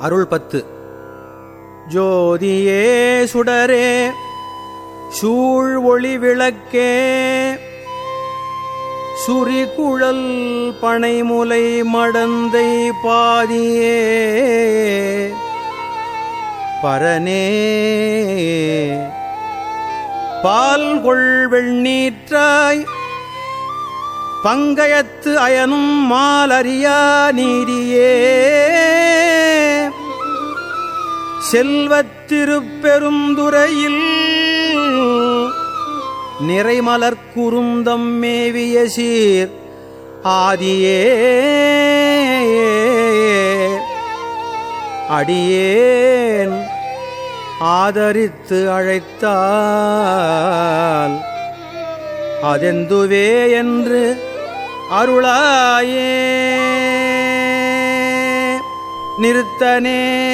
அருள் பத்து. ஜோதியே சுடரே சூழ் ஒளி விளக்கே. சுரிகுழல் பனைமுலை மடந்தை பாதியே. பரனே பால்கொள் வெண்ணீற்றாய். பங்கயத்து அயனும் மாலறியா நீரியே செல்வத்திருப்பெருந்துறையில் நிறைமலர் குறுந்தம் மேவிய சீர் ஆதியே. அடியேன் ஆதரித்து அழைத்தால் அதெந்துவே என்று அருளாயே. நிறுத்தனே.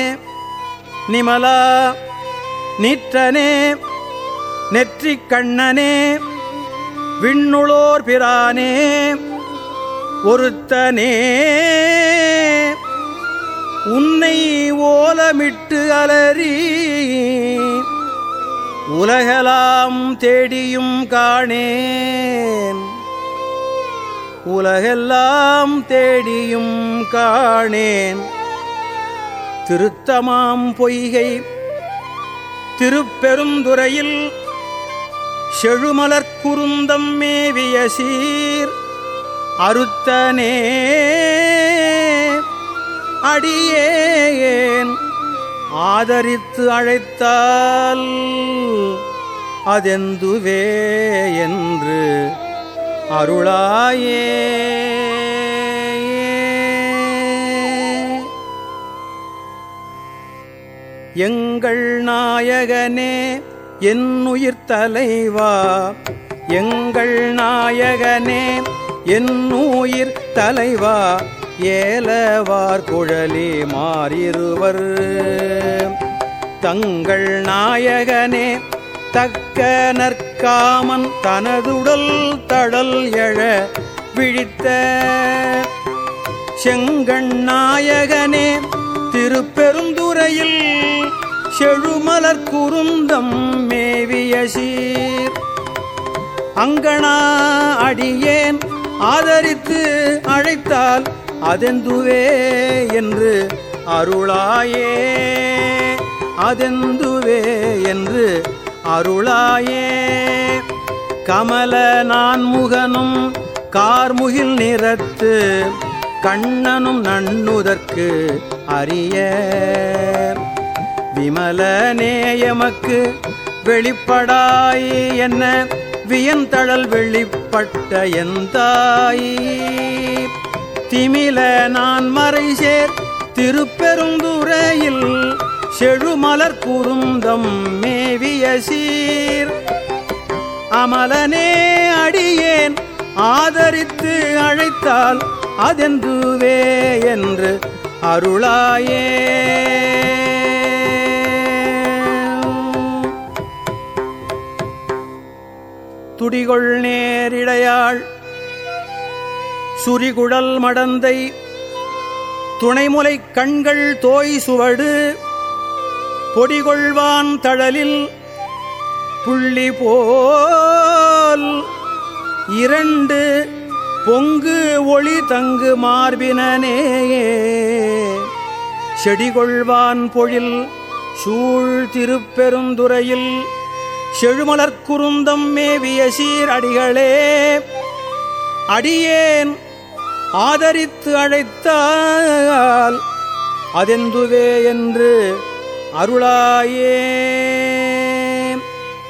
நிமலா நீற்றனே நெற்றிக் கண்ணனே விண்ணுளோர் பிரானே ஒருத்தனே. உன்னை ஓலமிட்டு அலறி உலகெல்லாம் தேடியும் காணேன். உலகெல்லாம் தேடியும் காணேன். திருத்தமாம் பொய்கை. திருப்பெருந்துறையில் செழுமலர்குருந்தம் மேவிய சீர். அறுத்தனே அடியேன். ஆதரித்து அழைத்தால் அதெந்துவே என்று அருளாயே. எங்கள் நாயகனே என் உயிர் தலைவா. எங்கள் நாயகனே என் உயிர் தலைவா. ஏலவார் குழலி மாறிருவர். தங்கள் நாயகனே தக்க நற்காமன் தனதுடல் தடல் எழ விழித்த. செங்கண் நாயகனே திருப்பெருந்துறையில் செழுமலர் குருந்தம் மேவிய சீர். அங்கனா அடியேன் ஆதரித்து அழைத்தால் அதெந்துவே என்று அருளாயே. அதெந்துவே என்று அருளாயே. கமல நான் முகனும் கார்முகில் நிறத்து கண்ணனும் நண்ணுதற்கு அறிய விமல நேயமக்கு வெளிப்படாய் என்ன? வியந்தழல் வெளிப்பட்ட எந்தாய் திமில நான் மறை சேர் திருப்பெருந்துறையில் செழுமலர் குருந்தம் மேவிய சீர். அமலனே அடியேன் ஆதரித்து அழைத்தால் அதெந்துவே என்று அருளாயே. துடிகொள் நேரிடையாள் சுரிகுழல் மடந்தை துணைமுலை கண்கள் தோய் சுவடு பொடிகொள்வான் தழலில் புள்ளி போல் இரண்டு பொங்கு ஒளி தங்கு மார்பினேயே செடிகொள்வான் பொழில் சூழ் திருப்பெருந்துறையில் செழுமலர்குருந்தம் மேவிய சீர் அடிகளே. அடியேன் ஆதரித்து அழைத்தால் அதெந்துவே என்று அருளாயே.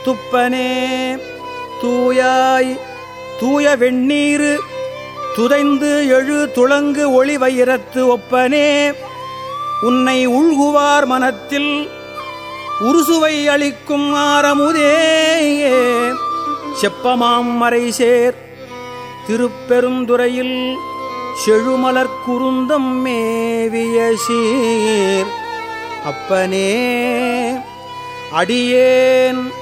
துப்பனே தூயாய் தூய வெண்ணீரு துதைந்து எழு துளங்கு ஒளி ஒப்பனே உன்னை உள்குவார் மனத்தில் உருசுவை அளிக்கும் ஆரமுதே. செப்பமாம் மறைசேர் திருப்பெருந்துறையில் செழுமலர் குருந்தம் மேவிய சீர். அப்பனே அடியேன்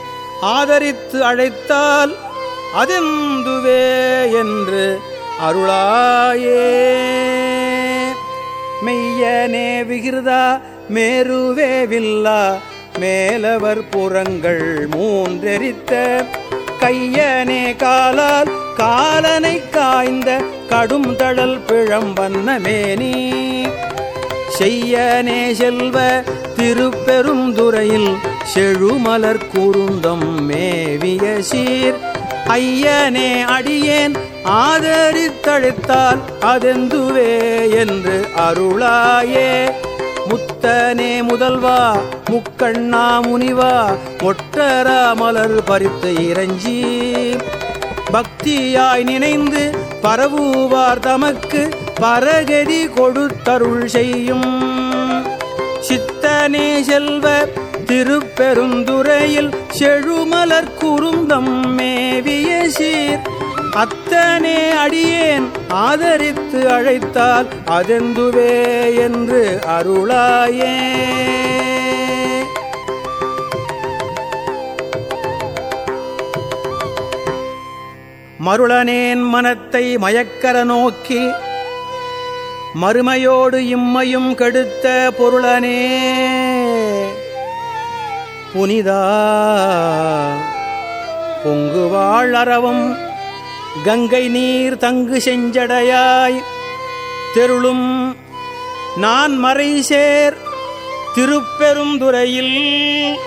ஆதரித்து அழைத்தால் அதெந்துவே என்று அருளாயே. மெய்யனே விகிருதா மேருவேவில்லா மேலவர் புறங்கள் மூன்றெரித்த. கையனே காலால் காலனை காய்ந்த. கடும் தழல் பிழம்பன்னமேனி செய்யனே செல்வ திருப்பெரும் துறையில் செழுமலர் குருந்தம் மேவிய சீர். ஐயனே அடியேன் ஆதரித்தழைத்தால் அதெந்துவே என்று அருளாயே. முத்தனே முதல்வா முக்கண்ணா முனிவா ஒட்டரா மலர் பறித்து இறைஞ்சி. பக்தியாய் நினைந்து பரவுவார் தமக்கு பரகதி கொடுத்தருள் செய்யும். சித்தனே செல்வ திருப்பெருந்துறையில் செழுமலர் குறுந்தம் மேவிய சீர். அத்தனே அடியேன் ஆதரித்து அழைத்தால் அதெந்துவே என்று அருளாயே. மருளனேன் மனத்தை மயக்கர நோக்கி மறுமையோடு இம்மையும் கெடுத்த பொருளனே. புனிதா பொங்குவாழ் அறவும் கங்கை நீர் தங்கு செஞ்சடையாய். தெருளும் நான் மறை சேர் திருப்பெரும் துறையில்.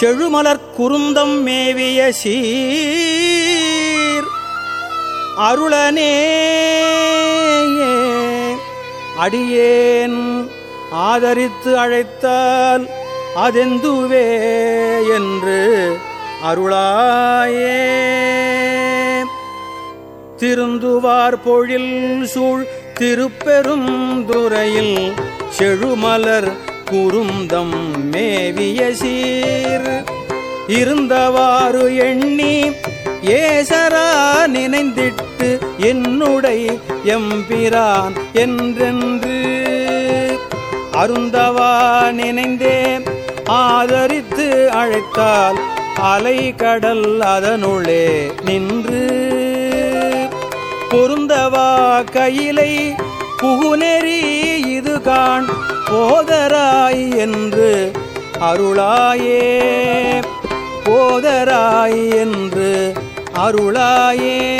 செழுமலர் குருந்தம் மேவிய சீர். அருளனே அடியேன் ஆதரித்து அழைத்தால் அதெந்துவே என்று அருளாயே. திருந்துவார் பொழில் சூழ் திருப்பெரும் துறையில் செழுமலர் குருந்தம் மேவிய சீர். இருந்தவாறு எண்ணி ஏசரா நினைந்திட்டு என்னுடை எம்பிரான் என்றென்று. அருந்தவா நினைந்தே ஆதரித்து அழைத்தால் அலை கடல் அதனுள்ளே நின்று. பொருந்தவா கையிலை புகுநெறி இது காண் போதராய் என்று அருளாயே. போதராய் என்று அருளாயே.